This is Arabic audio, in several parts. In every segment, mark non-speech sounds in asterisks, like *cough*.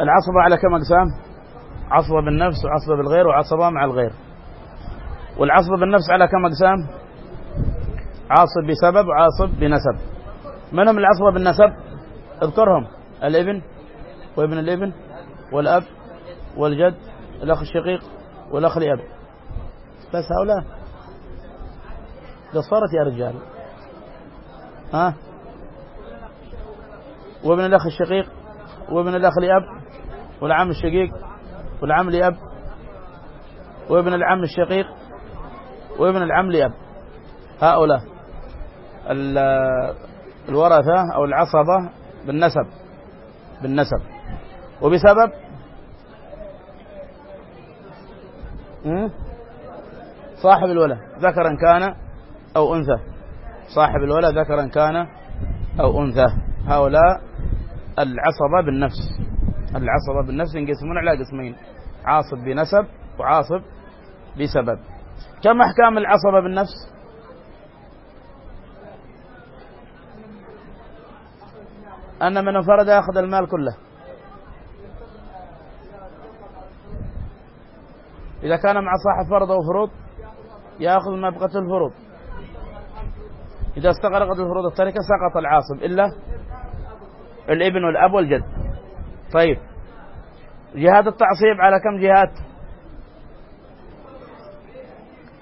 العصبة على كم أقسام؟ عصبة بالنفس وعصبة بالغير وعصبة مع الغير. والعصبة بالنفس على كم أقسام؟ عاصب بسبب وعاصب بنسب. من هم العصبة بالنسب؟ اذكرهم. الابن وابن الابن والأب والجد الأخ الشقيق والأخ لأب بس هؤلاء. قصرت يا رجال. ها؟ وابن الأخ الشقيق وابن الأخ لأب والعم الشقيق والعم لأب وابن العم الشقيق وابن العم لأب. هؤلاء الورثة أو العصبة بالنسب بالنسب. وبسبب صاحب الولد ذكرا كان أو أنثى. صاحب الولد ذكرا كان أو أنثى. هؤلاء العصبة بالنفس. العصبة بالنفس ينقسمون على قسمين عاصب بنسب وعاصب بسبب. كم أحكام العصبة بالنفس؟ أن من انفرد يأخذ المال كله. إذا كان مع صاحب فرض أو فروض يأخذ ما بقت الفروض. إذا استغرقت الفروض التركة سقط العاصب إلا الابن والأب والجد. طيب. جهات التعصيب على كم جهات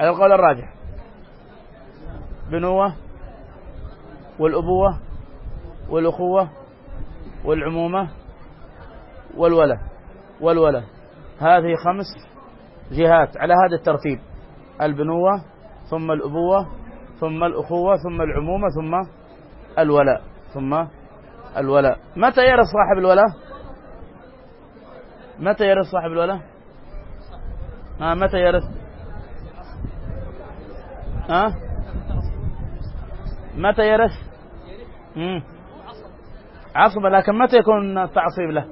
على القول الراجح. بنوة والأبوة والأخوة والعمومة والولى والولى هذه خمس جهات على هذا الترتيب. البنوة ثم الأبوة ثم الأخوة ثم العمومة ثم الولاء ثم الولاء متى يرث صاحب الولاء متى يرث صاحب الولاء ها متى يرث؟ ها؟ متى يرث؟ مم. عصبة لكن متى يكون التعصيب له؟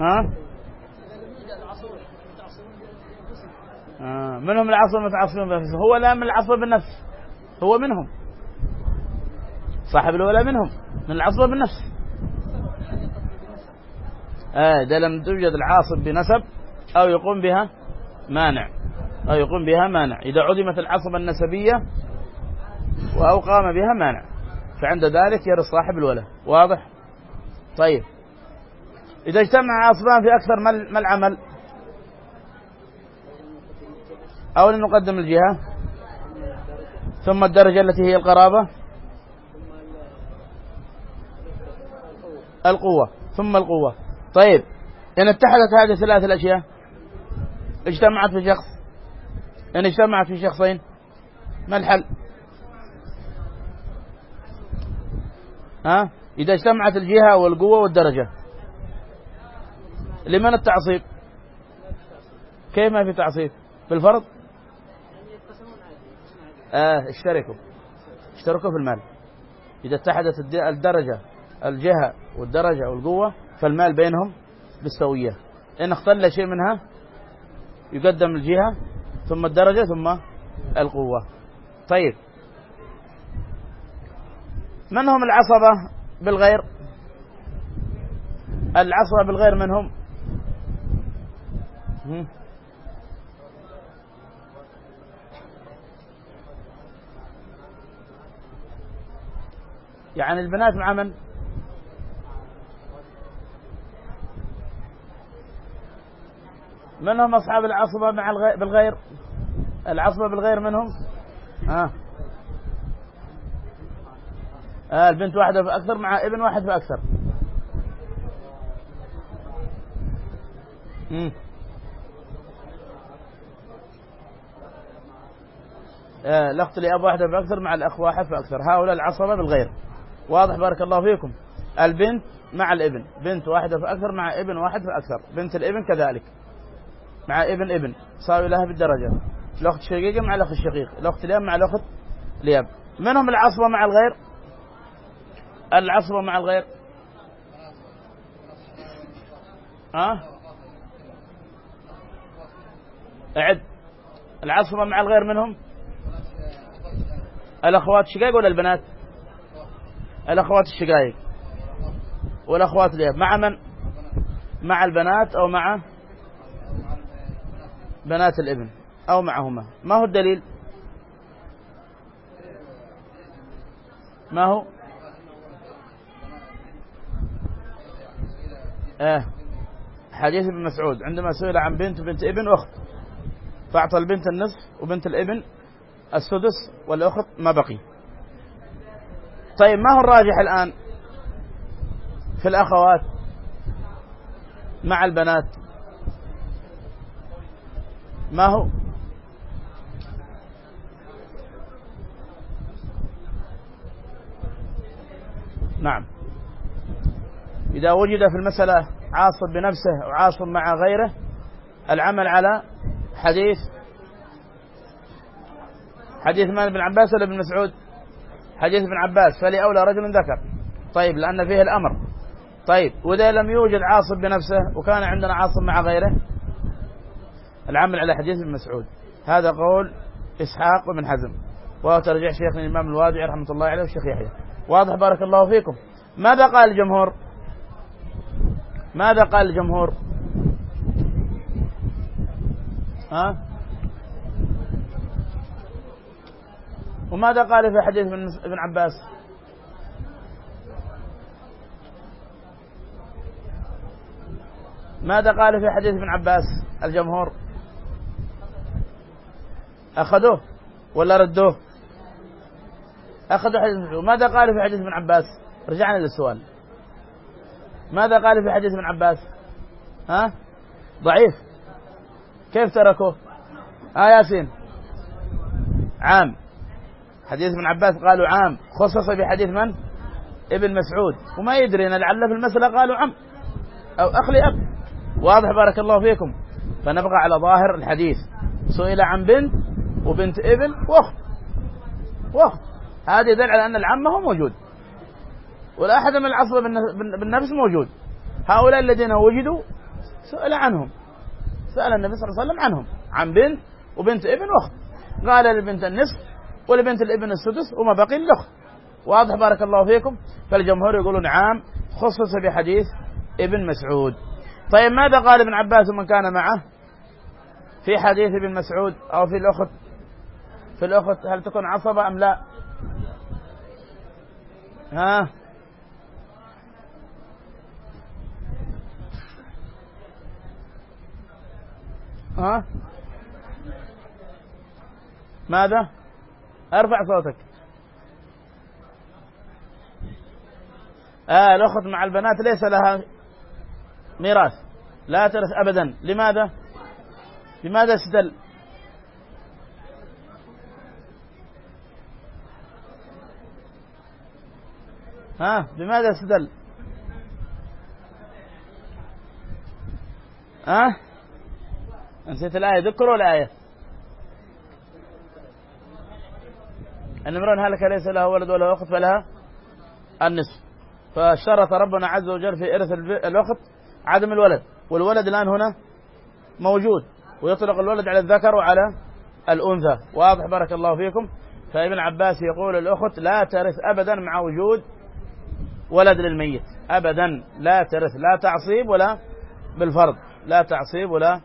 ها؟ آه. منهم العصر المتعصبين بنفسه. هو لا من العصر بالنفس هو منهم. صاحب الولاء منهم من العصر بالنفس. آه إذا لم توجد العاصب بنسب أو يقوم بها مانع. أو يقوم بها مانع. إذا عدمت العصبة النسبية أو قام بها مانع. فعند ذلك يرث صاحب الولاء واضح؟ طيب. إذا اجتمع عاصبان في أكثر ما العمل؟ أولا نقدم الجهة. ثم الدرجة التي هي القرابة. القوة. ثم القوة. طيب إن اتحدت هذه الثلاث الأشياء اجتمعت في شخص إن اجتمعت في شخصين ما الحل؟ ها؟ إذا اجتمعت الجهة والقوة والدرجة. لمن التعصيب؟ كيف ما في تعصيب؟ بالفرض آه اشتركوا. اشتركوا في المال. إذا اتحدت الدرجة الجهة والدرجة والقوة فالمال بينهم بالسوية. إن اختل شيء منها يقدم الجهة ثم الدرجة ثم القوة. طيب. من هم العصبة بالغير؟ العصبة بالغير من هم؟ يعني البنات مع من؟ من هم أصحاب العصبة مع الغير بالغير؟ العصبة بالغير منهم؟ آه. آه البنت واحدة فأكثر مع ابن واحد فأكثر مم. آه الأخت لأب واحدة فأكثر مع الأخ واحد فأكثر هؤلاء العصبة بالغير. واضح بارك الله فيكم. البنت مع الابن. بنت واحدة فأكثر مع ابن واحد فأكثر بنت الابن كذلك. مع ابن ابن صاروا لها بالدرجة. الأخت الشقيقة مع الأخ الشقيق الأخت الياب مع الأخت الياب منهم العصبة مع الغير؟ العصبة مع الغير. ها؟ أعد. العصبة مع الغير منهم؟ الأخوات الشقائق ولا البنات؟ الأخوات الشقائق والأخوات لأب مع من؟ مع البنات أو مع بنات الابن أو معهما. ما هو الدليل؟ ما هو؟ آه. حديث ابن مسعود. عندما سئل عن بنت بنت ابن أخت فأعطى البنت النصف وبنت الابن السدس والأخت ما بقي. طيب ما هو الراجح الآن في الأخوات مع البنات؟ ما هو؟ نعم. إذا وجد في المسألة عاصب بنفسه أو عاصب مع غيره العمل على حديث حديث من بن عباس ولا ابن مسعود؟ حديث ابن عباس فلأولى رجل ذكر. طيب لأن فيه الأمر. طيب وإذا لم يوجد عاصب بنفسه وكان عندنا عاصب مع غيره العمل على حديث ابن مسعود. هذا قول إسحاق وابن حزم. وهو ترجيح شيخنا الإمام الوادعي رحمة الله عليه والشيخ يحيى. واضح بارك الله فيكم. ماذا قال الجمهور؟ ماذا قال الجمهور؟ ها؟ وماذا قال في حديث ابن عباس؟ ماذا قال في حديث ابن عباس الجمهور؟ أخذوه ولا ردوه؟ أخذوا حديث ماذا قال في حديث ابن عباس؟ رجعنا للسؤال. ماذا قال في حديث ابن عباس؟ ها؟ ضعيف. كيف تركوه؟ آه ياسين. عام. حديث ابن عباس قالوا عام. خصص بحديث من؟ ابن مسعود. وما يدري لعل في المسألة قالوا عم. أو أخ لأب. واضح بارك الله فيكم. فنبقى على ظاهر الحديث. سئل عن بنت وبنت ابن واخت. واخت. هذه يدل على أن العم هو موجود. ولا أحد من العصر بالنفس موجود. هؤلاء الذين وجدوا سئل عنهم. سأل النبي صلى الله عليه وسلم عنهم. عن بنت وبنت ابن واخت. قال للبنت النصف ولبنت الابن السدس وما بقي الاخت واضح بارك الله فيكم. فالجمهور يقولون عام خصص بحديث ابن مسعود. طيب ماذا قال ابن عباس من كان معه؟ في حديث ابن مسعود أو في الأخت في الأخت هل تكون عصبة أم لا؟ ها؟ ها؟ ماذا؟ أرفع صوتك. آه الأخت مع البنات ليس لها ميراث. لا ترث أبدا. لماذا؟ لماذا استدل؟ ها بماذا استدل؟ ها؟ نسيت الآية ذكروا الآية. أن امرأة هلك ليس لها ولد ولا أخت فلها النصف. فشرط ربنا عز وجل في إرث الأخت عدم الولد. والولد الآن هنا موجود. ويطلق الولد على الذكر وعلى الأنثى. واضح بارك الله فيكم. فابن عباس يقول الأخت لا ترث أبدا مع وجود ولد للميت. أبدا لا ترث لا تعصيب ولا بالفرض. لا تعصيب ولا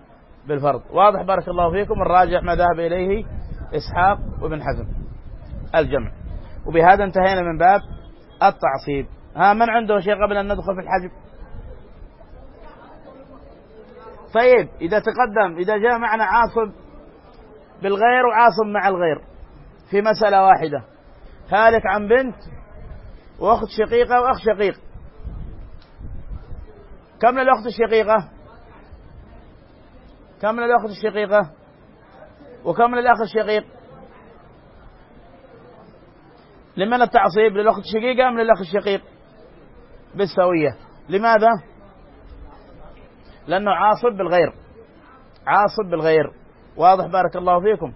بالفرض. واضح بارك الله فيكم الراجح ما ذهب إليه إسحاق وابن حزم الجمع. وبهذا انتهينا من باب التعصيب. ها من عنده شيء قبل أن ندخل في الحجب طيب إذا تقدم إذا جاء معنا عاصب بالغير وعاصب مع الغير في مسألة واحدة. هالك عن بنت وأخت شقيقة وأخ شقيق. كم الأخت الشقيقة؟ كم من الأخت الشقيقة؟ وكم من الأخ الشقيق؟ لمن التعصيب؟ للأخت الشقيقة أم للأخ الشقيق؟ بالسوية. لماذا؟ لأنه عاصب بالغير. عاصب بالغير. واضح بارك الله فيكم.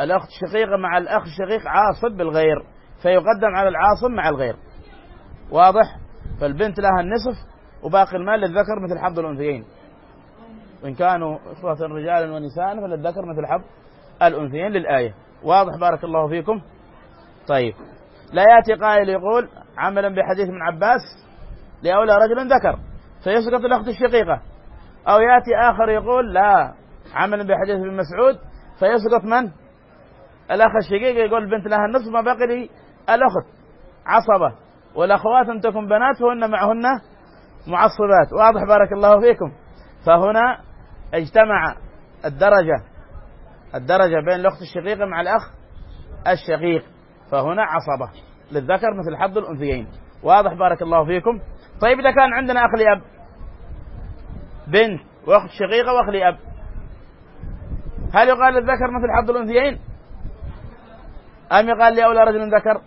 الأخت الشقيقة مع الأخ الشقيق عاصب بالغير. فيقدم على العاصب مع الغير. واضح؟ فالبنت لها النصف وباقي المال للذكر مثل حظ الأنثيين. وإن كانوا إخوة رجالا ونساء فللذكر مثل حظ الأنثيين للآية. واضح؟ بارك الله فيكم. طيب. لا يأتي قائل يقول عملا بحديث من عباس لأولى رجل ذكر فيسقط الأخت الشقيقة. أو يأتي آخر يقول لا عملا بحديث ابن مسعود فيسقط من؟ الأخ الشقيق يقول البنت لها النصف ما بقي لي الأخت. عصبة. والأخوات أن تكن بنات وهن معهن معصبات. واضح بارك الله فيكم. فهنا اجتمع الدرجة الدرجة بين الأخت الشقيقة مع الأخ الشقيق. فهنا عصبة للذكر مثل حظ الأنثيين. واضح بارك الله فيكم. طيب إذا كان عندنا أخ لأب بنت وأخت شقيقة وأخ لأب هل يقال للذكر مثل حظ الأنثيين؟ أم يقال لأولى رجل ذكر؟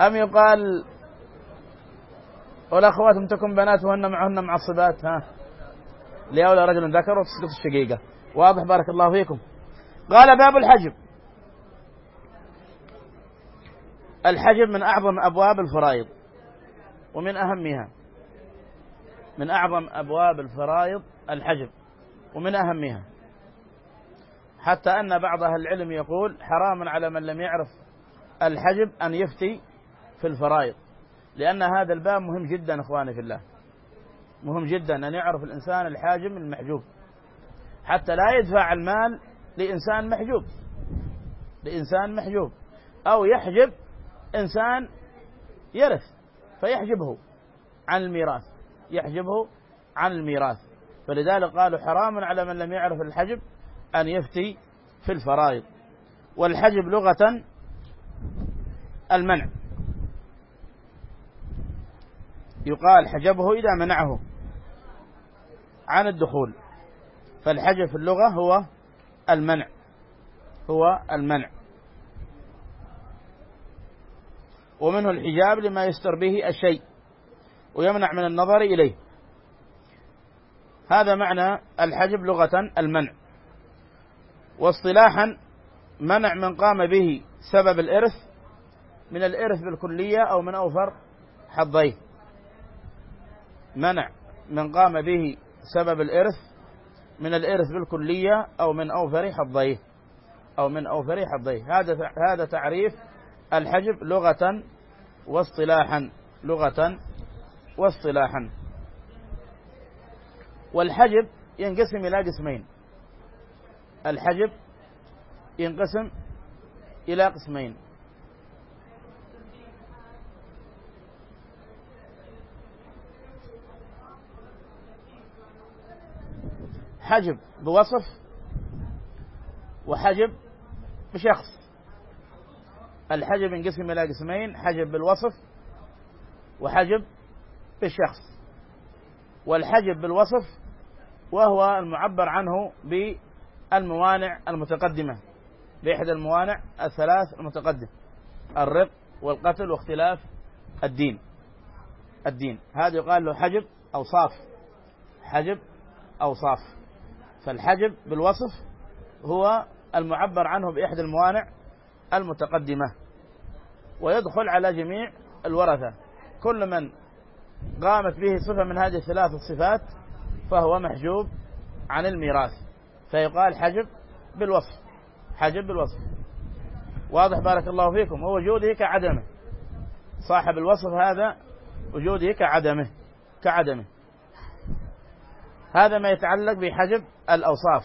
أم يقال والأخوات تكن بنات وهن معهن معصبات ها. لأولى رجل ذكر وتسقط الشقيقة. واضح بارك الله فيكم. قال باب الحجب الحجب من أعظم أبواب الفرائض ومن أهمها من أعظم أبواب الفرائض الحجب ومن أهمها. حتى أن بعض أهل العلم يقول حرام على من لم يعرف الحجب أن يفتي في الفرائض. لأن هذا الباب مهم جدا إخواني في الله. مهم جدا أن يعرف الإنسان الحاجب من المحجوب. حتى لا يدفع المال لإنسان محجوب. لإنسان محجوب. أو يحجب إنسان يرث فيحجبه عن الميراث. يحجبه عن الميراث. فلذلك قالوا حرام على من لم يعرف الحجب أن يفتي في الفرائض. والحجب لغة المنع. يقال حجبه إذا منعه عن الدخول. فالحجب في اللغة هو المنع. هو المنع. ومنه الحجاب لما يستر به الشيء ويمنع من النظر إليه. هذا معنى الحجب لغة المنع. واصطلاحا منع من قام به سبب الإرث من الإرث بالكلية أو من أوفر حظيه. منع من قام به سبب الإرث من الإرث بالكلية أو من أوفر حظيه أو من أوفر حظيه هذا هذا تعريف الحجب لغة واصطلاحا لغة واصطلاحا. والحجب ينقسم إلى قسمين. الحجب ينقسم إلى قسمين. حجب بوصف وحجب بشخص. الحجب ينقسم إلى قسمين حجب بالوصف وحجب بالشخص. والحجب بالوصف وهو المعبر عنه بالموانع المتقدمة بإحدى الموانع الثلاث المتقدمة الرق والقتل واختلاف الدين. الدين هذا يقال له حجب أوصاف حجب أوصاف. فالحجب بالوصف هو المعبر عنه بإحدى الموانع المتقدمة ويدخل على جميع الورثة. كل من قامت به صفة من هذه الثلاث الصفات فهو محجوب عن الميراث فيقال حجب بالوصف حجب بالوصف. واضح بارك الله فيكم ووجوده كعدمه. صاحب الوصف هذا وجوده كعدمه كعدمه. هذا ما يتعلق بحجب الأوصاف.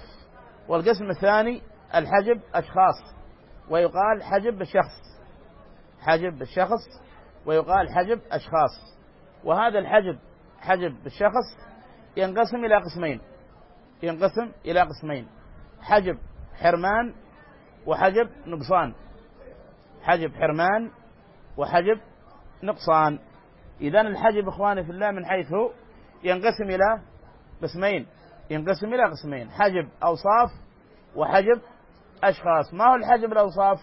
والقسم الثاني الحجب أشخاص ويقال حجب بالشخص حجب بالشخص ويقال حجب أشخاص. وهذا الحجب حجب بالشخص ينقسم إلى قسمين. ينقسم إلى قسمين. حجب حرمان وحجب نقصان. حجب حرمان وحجب نقصان. إذا الحجب إخواني في الله من حيث ينقسم إلى قسمين. ينقسم إلى قسمين. حجب أوصاف وحجب أشخاص. ما هو الحجب الأوصاف؟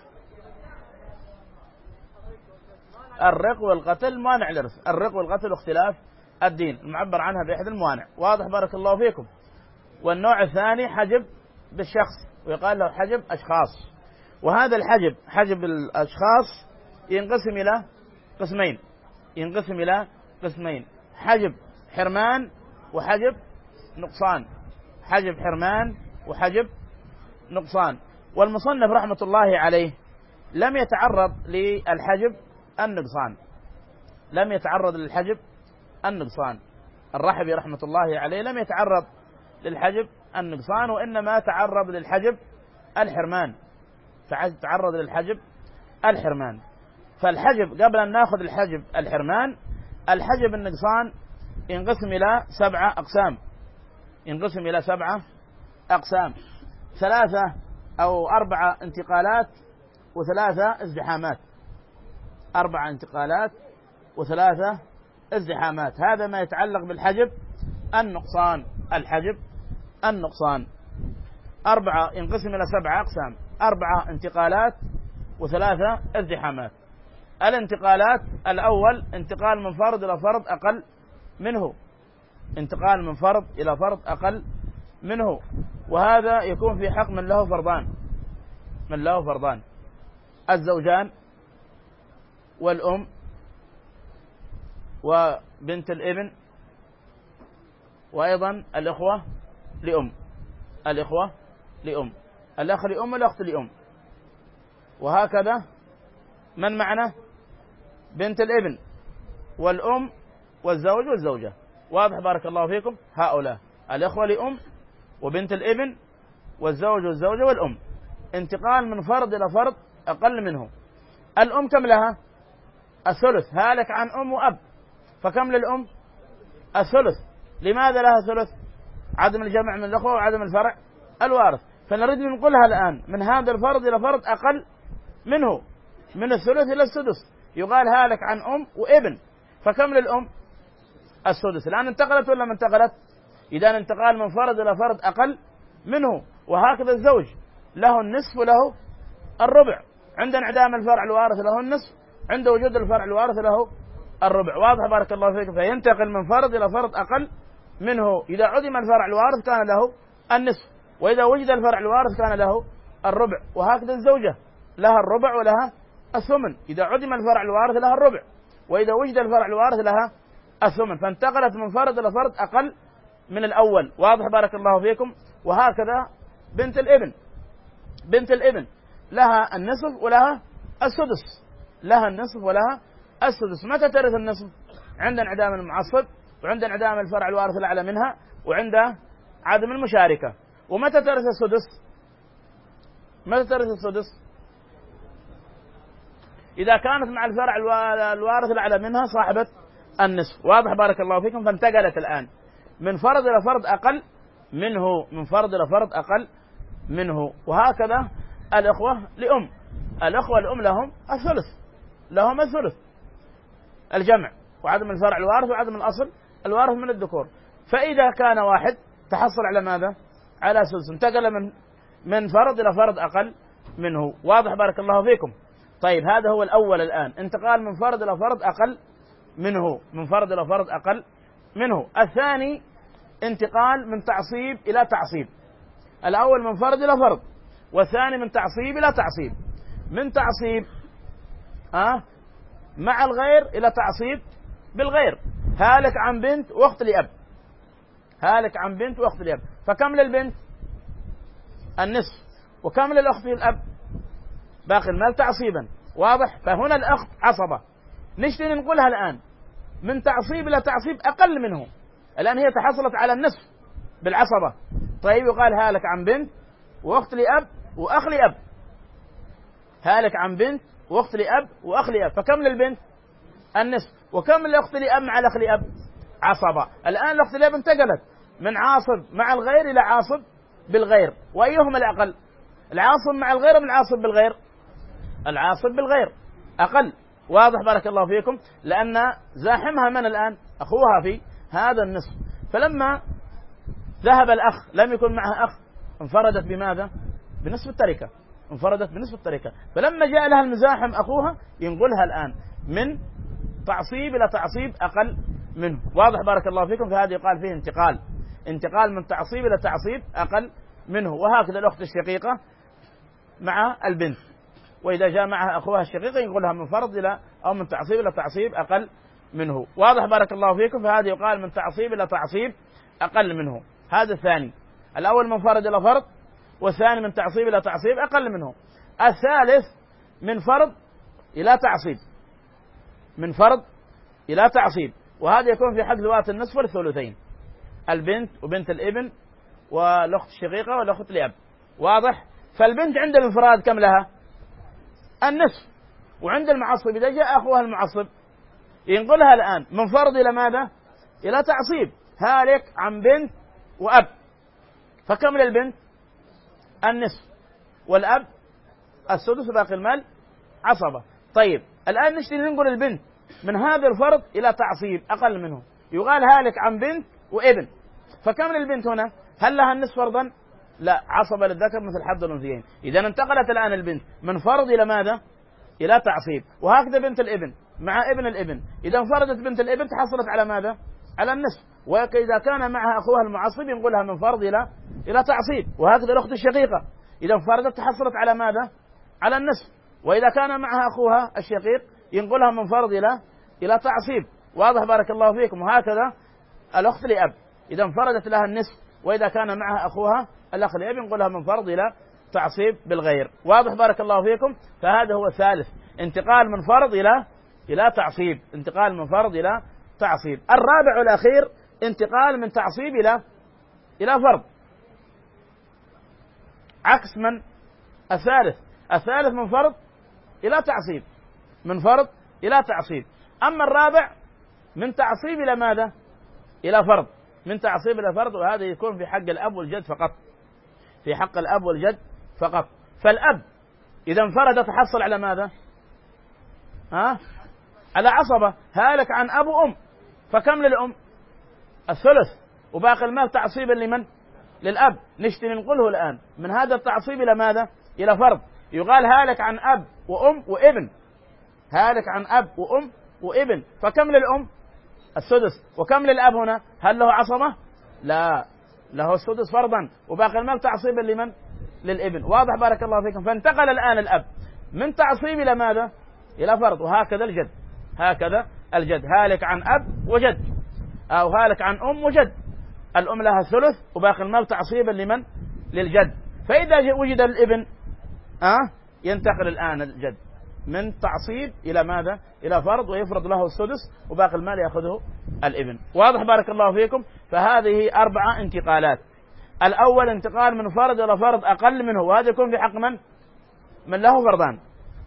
الرق والقتل مانع الإرث الرق والقتل واختلاف الدين. المعبر عنها بأحد الموانع. واضح بارك الله فيكم. والنوع الثاني حجب بالشخص. ويقال له حجب أشخاص. وهذا الحجب حجب الأشخاص ينقسم إلى قسمين. ينقسم إلى قسمين. حجب حرمان وحجب نقصان. حجب حرمان وحجب نقصان. والمصنف رحمة الله عليه لم يتعرض للحجب النقصان. لم يتعرض للحجب النقصان. الرحبي رحمة الله عليه لم يتعرض للحجب النقصان وإنما تعرض للحجب الحرمان. تعرض للحجب الحرمان. فالحجب قبل أن ناخذ الحجب الحرمان الحجب النقصان ينقسم إلى سبعة أقسام. ينقسم إلى سبعة أقسام. ثلاثة أو أربعة انتقالات وثلاثة ازدحامات. أربعة انتقالات وثلاثة ازدحامات. هذا ما يتعلق بالحجب النقصان. الحجب النقصان. أربعة ينقسم إلى سبعة أقسام. أربعة انتقالات وثلاثة ازدحامات. الانتقالات الأول انتقال من فرد إلى فرد أقل منه. انتقال من فرد إلى فرد أقل منه. وهذا يكون في حق من له فرضان. من له فرضان. الزوجان والأم وبنت الابن وأيضا الإخوة لأم. الإخوة لأم. الأخ لأم والأخت لأم. وهكذا من معنا؟ بنت الابن والأم والزوج والزوجة. واضح بارك الله فيكم هؤلاء الإخوة لأم وبنت الإبن والزوج والزوجة والأم. انتقال من فرد إلى فرد أقل منه. الأم كم لها؟ الثلث. هالك عن أم وأب. فكم للأم؟ الثلث. لماذا لها ثلث؟ عدم الجمع من الأخوة وعدم الفرع الوارث. فنريد ننقلها الآن من هذا الفرد إلى فرد أقل منه من الثلث إلى السدس. يقال هالك عن أم وإبن. فكم للأم؟ السدس. الآن انتقلت ولا ما انتقلت؟ إذا انتقال من فرد إلى فرد أقل منه. وهكذا الزوج. له النصف وله الربع. عند انعدام الفرع الوارث له النصف. عند وجود الفرع الوارث له الربع. واضح بارك الله فيك. فينتقل من فرد إلى فرد أقل منه. إذا عدم الفرع الوارث كان له النصف. وإذا وجد الفرع الوارث كان له الربع. وهكذا الزوجة. لها الربع ولها الثمن. إذا عدم الفرع الوارث لها الربع. وإذا وجد الفرع الوارث لها الثمن. فانتقلت من فرد إلى فرد أقل من الأول. واضح بارك الله فيكم. وهكذا بنت الإبن. بنت الإبن. لها النصف ولها السدس. لها النصف ولها السدس. متى ترث النصف؟ عند انعدام المعصب وعند انعدام الفرع الوارث الأعلى منها وعند عدم المشاركة. ومتى ترث السدس؟ متى ترث السدس؟ إذا كانت مع الفرع الوارث الأعلى منها صاحبة النصف. واضح بارك الله فيكم. فانتقلت الآن. من فرد إلى فرد أقل منه من فرد إلى فرد أقل منه. وهكذا الإخوة لأم. الإخوة الأم لهم الثلث. لهم الثلث. الجمع. وعدم الفرع الوارث وعدم الأصل. الوارث من الذكور. فإذا كان واحد تحصل على ماذا؟ على سدس انتقل من من فرد إلى فرد أقل منه. واضح بارك الله فيكم. طيب هذا هو الأول الآن. انتقال من فرد إلى فرد أقل منه من فرد إلى فرد أقل منه. الثاني انتقال من تعصيب إلى تعصيب. الأول من فرد إلى فرد والثاني من تعصيب إلى تعصيب. من تعصيب أه مع الغير إلى تعصيب بالغير. هالك عن بنت وأخت لأب. هالك عن بنت وأخت لأب. فكم للبنت؟ النصف. وكم للأخت الأب باقي المال تعصيبا. واضح؟ فهنا الأخت عصبة. نشتري نقولها الآن؟ من تعصيب إلى تعصيب أقل منه الآن هي تحصلت على النصف بالعصبة. طيب يقال هالك عن بنت وأخت لأب وأخ لأب. هالك عن بنت وأخت لأب وأخ لأب. فكم للبنت؟ النصف. وكم الأخت لأب مع الأخ لأب؟ عصبة. الآن الأخت لأب انتقلت من عاصب مع الغير إلى عاصب بالغير. وأيهما الأقل؟ العاصب مع الغير أم العاصب بالغير؟ العاصب بالغير. أقل. واضح بارك الله فيكم لأن زاحمها من الآن؟ أخوها في هذا النصف. فلما ذهب الأخ لم يكن معها أخ انفردت بماذا؟ بنصف التركة. انفردت بنصف التركة. فلما جاء لها المزاحم أخوها ينقلها الآن من تعصيب إلى تعصيب أقل منه. واضح بارك الله فيكم فهذا يقال فيه انتقال. انتقال من تعصيب إلى تعصيب أقل منه. وهكذا الأخت الشقيقة مع البنت. وإذا جاء معها أخوها الشقيقة ينقلها من فرض إلى أو من تعصيب إلى تعصيب أقل منه. واضح بارك الله فيكم؟ فهذا يقال من تعصيب إلى تعصيب أقل منه. هذا الثاني. الأول من فرد إلى فرد والثاني من تعصيب إلى تعصيب أقل منه. الثالث من فرض إلى تعصيب. من فرض إلى تعصيب. وهذا يكون في حق ذوات النصف والثلثين. البنت وبنت الابن والأخت الشقيقة والأخت لاب واضح؟ فالبنت عند الانفراد كم لها؟ النصف. وعند المعصب إذا جاء اخوها المعصب ينقلها الآن من فرض إلى ماذا؟ إلى تعصيب. هالك عن بنت وأب. فكم للبنت؟ النصف. والأب السدس باقي المال عصبة. طيب الآن نشتري ننقل البنت من هذا الفرض إلى تعصيب أقل منه. يقال هالك عن بنت وابن. فكم للبنت هنا؟ هل لها النصف فرضا؟ لا عصب للذكر مثل حظ الأنثيين. إذا انتقلت الآن البنت من فرض إلى ماذا؟ إلى تعصيب. وهكذا بنت الإبن مع ابن الإبن. إذا انفردت بنت الإبن تحصلت على ماذا؟ على النصف. وإذا كان معها أخوها المعصب ينقلها من فرض إلى إلى تعصيب. وهكذا الأخت الشقيقة. إذا انفردت تحصلت على ماذا؟ على النصف. وإذا كان معها أخوها الشقيق ينقلها من فرض إلى إلى تعصيب. واضح بارك الله فيكم. وهكذا الأخت لأب. إذا انفردت لها النصف. وإذا كان معها أخوها الأخ لاب ينقلها من فرض إلى تعصيب بالغير. واضح بارك الله فيكم؟ فهذا هو الثالث. انتقال من فرض إلى إلى تعصيب. انتقال من فرض إلى تعصيب. الرابع والأخير انتقال من تعصيب إلى إلى فرض. عكس من الثالث. الثالث من فرض إلى تعصيب. من فرض إلى تعصيب. أما الرابع من تعصيب إلى ماذا؟ إلى فرض. من تعصيب إلى فرض وهذا يكون في حق الأب والجد فقط. في حق الأب والجد فقط. فالأب إذا انفرد تحصل على ماذا؟ ها؟ على عصبة. هالك عن أب وأم. فكم للأم؟ الثلث. وباقي المال تعصيبا لمن؟ للأب. نشتري ننقله الآن. من هذا التعصيب إلى ماذا؟ إلى فرض. يقال هالك عن أب وأم وابن. هالك عن أب وأم وابن. فكم للأم؟ السدس وكم للأب هنا؟ هل له عصمه لا. له السدس فرضا وباقي المال تعصيبا لمن؟ للإبن. واضح بارك الله فيكم. فانتقل الآن الأب. من تعصيب إلى ماذا؟ إلى فرض. وهكذا الجد. هكذا الجد. هالك عن أب وجد. أو هالك عن أم وجد. الأم لها الثلث وباقي المال تعصيبا لمن؟ للجد. فإذا وجد الإبن أه؟ ينتقل الآن الجد. من تعصيب إلى ماذا؟ إلى فرض ويفرض له السدس وباقي المال يأخذه الإبن. واضح بارك الله فيكم؟ فهذه أربعة انتقالات. الأول انتقال من فرض إلى فرض أقل منه وهذا يكون في حق من؟ من له فرضان.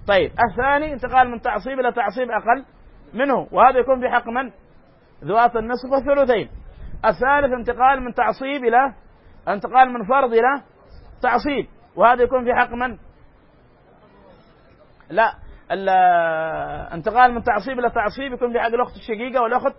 طيب الثاني انتقال من تعصيب إلى تعصيب أقل منه وهذا يكون في حق من؟ ذوات النصف والثلثين. الثالث انتقال من تعصيب إلى انتقال من فرض إلى تعصيب وهذا يكون في حق من؟ لا انتقال من تعصيب إلى تعصيب يكون في حق الأخت الشقيقة والأخت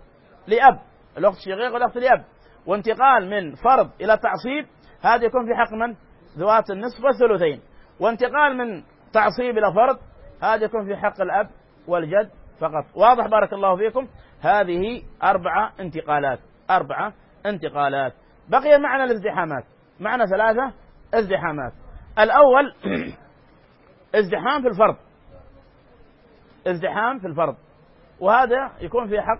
لأب الأخت الشقيقه والأخت لاب وانتقال من فرض إلى تعصيب هذا يكون في حق من؟ ذوات النصف والثلثين. وانتقال من تعصيب إلى فرض هذا يكون في حق الأب والجد فقط. واضح بارك الله فيكم؟ هذه أربعة انتقالات. أربعة انتقالات. بقي معنا الازدحامات. معنا ثلاثة ازدحامات. الأول *clears throat* ازدحام في الفرض. ازدحام في الفرض. وهذا يكون في حق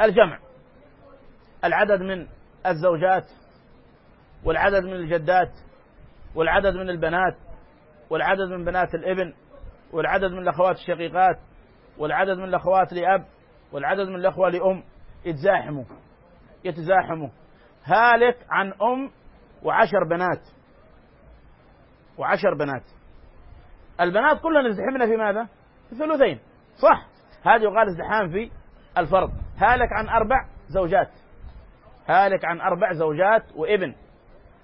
الجمع. العدد من الزوجات والعدد من الجدات والعدد من البنات والعدد من بنات الابن والعدد من الأخوات الشقيقات والعدد من الأخوات لأب والعدد من الأخوة لأم. يتزاحموا يتزاحموا. هالك عن أم وعشر بنات. وعشر بنات. البنات كلها ازدحمنا في ماذا؟ في ثلثين. صح. هذا يقال ازدحام في الفرض. هالك عن أربع زوجات. هالك عن أربع زوجات وابن.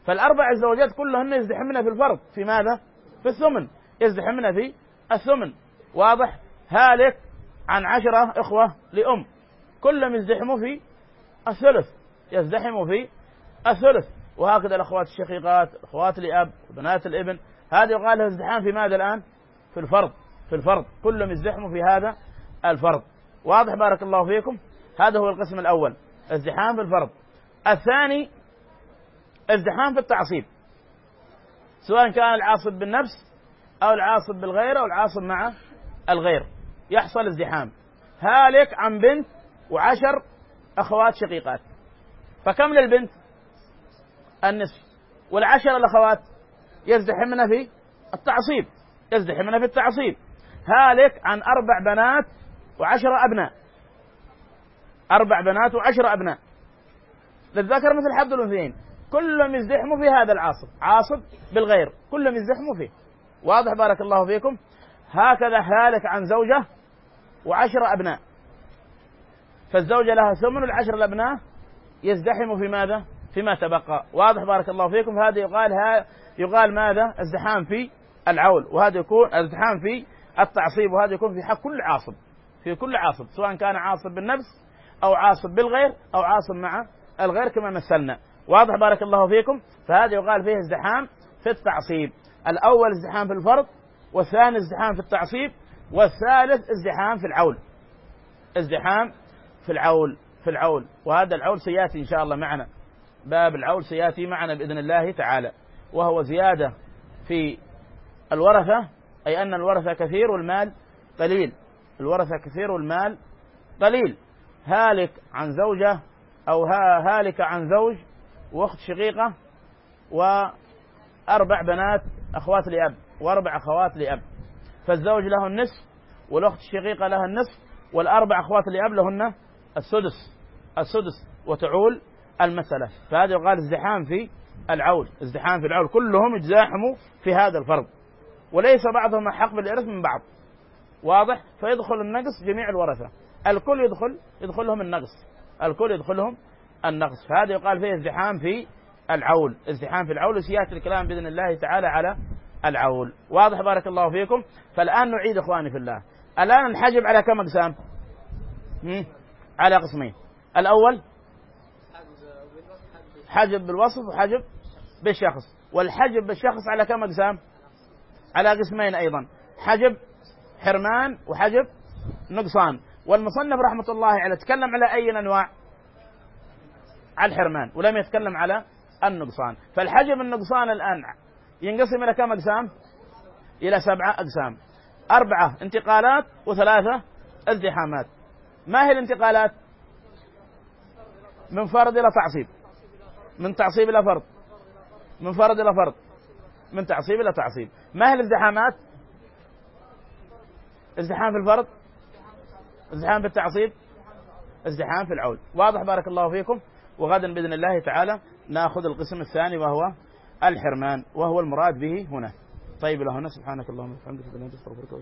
فالأربع الزوجات كلهن يزدحمن في الفرض. في ماذا؟ في الثمن. يزدحمن في الثمن. واضح؟ هالك عن عشرة إخوة لأم. كلهم يزدحموا في الثلث. يزدحموا في الثلث. وهكذا الأخوات الشقيقات الأخوات لأب وبنات الابن. هذا يقال له ازدحام في ماذا الآن؟ في الفرض. في الفرض. كلهم يزدحموا في هذا الفرض. واضح؟ بارك الله فيكم. هذا هو القسم الأول ازدحام في الفرض. الثاني ازدحام في التعصيب. سواء كان العاصب بالنفس أو العاصب بالغير أو العاصب مع الغير. يحصل ازدحام. هالك عن بنت وعشر أخوات شقيقات. فكم للبنت؟ النصف. والعشر الأخوات يزدحمن في التعصيب يزدحمن في التعصيب. هالك عن أربع بنات وعشرة أبناء. أربع بنات وعشر أبناء. للذكر مثل حظ الأنثيين. كلهم يزدحموا في هذا العاصب عاصب بالغير. كلهم يزدحموا فيه. واضح بارك الله فيكم. هكذا هالك عن زوجة وعشر أبناء. فالزوجة لها ثمن العشر الأبناء يزدحم في ماذا؟ فيما تبقى واضح بارك الله فيكم. هذا يقال ها يقال ماذا؟ ازدحام في العول. وهذا يكون ازدحام في التعصيب. وهذا يكون في حق كل عاصب في كل عاصب سواء كان عاصب بالنفس أو عاصب بالغير أو عاصب مع الغير كما مثلنا. واضح بارك الله فيكم؟ فهذا يقال فيه ازدحام في التعصيب. الأول ازدحام في الفرض والثاني ازدحام في التعصيب والثالث ازدحام في العول. ازدحام في العول في العول. وهذا العول سيأتي إن شاء الله معنا. باب العول سيأتي معنا بإذن الله تعالى. وهو زيادة في الورثة أي أن الورثة كثير والمال قليل. الورثة كثير والمال قليل. هالك عن زوجة أو هالك عن زوج وأخت شقيقة وأربع بنات أخوات لأب وأربع أخوات لأب. فالزوج له النصف والأخت الشقيقة لها النصف والأربع أخوات لأب لهن السدس. السدس وتعول المسألة. فهذا يقال ازدحام في العول ازدحام في العول. كلهم يتزاحموا في هذا الفرض. وليس بعضهم أحق بالإرث من بعض. واضح؟ فيدخل النقص جميع الورثة. الكل يدخل يدخلهم النقص. الكل يدخلهم النقص. فهذا يقال فيه ازدحام في العول. ازدحام في العول وسيأتي الكلام بإذن الله تعالى على العول. واضح بارك الله فيكم. فالآن نعيد إخواني في الله. الآن الحجب على كم أقسام؟ على قسمين. الأول حجب بالوصف وحجب بالشخص. والحجب بالشخص على كم أقسام؟ على قسمين أيضا. حجب حرمان وحجب نقصان. والمصنف رحمة الله عليه تكلم على أي أنواع على الحرمان ولم يتكلم على النقصان. فالحجب النقصان الآن ينقسم إلى كم أقسام؟ إلى سبعة أقسام. أربعة انتقالات وثلاثة ازدحامات. ما هي الانتقالات؟ من فرض إلى تعصيب. من تعصيب إلى فرض. من فرض إلى فرض. من تعصيب إلى تعصيب. ما هي الازدحامات؟ ازدحام في الفرض؟ ازدحام في التعصيب ازدحام في العود. واضح بارك الله فيكم. وغدا بإذن الله تعالى ناخذ القسم الثاني وهو الحرمان وهو المراد به هنا. طيب لهنا سبحانك اللهم وبحمدك أستغفرك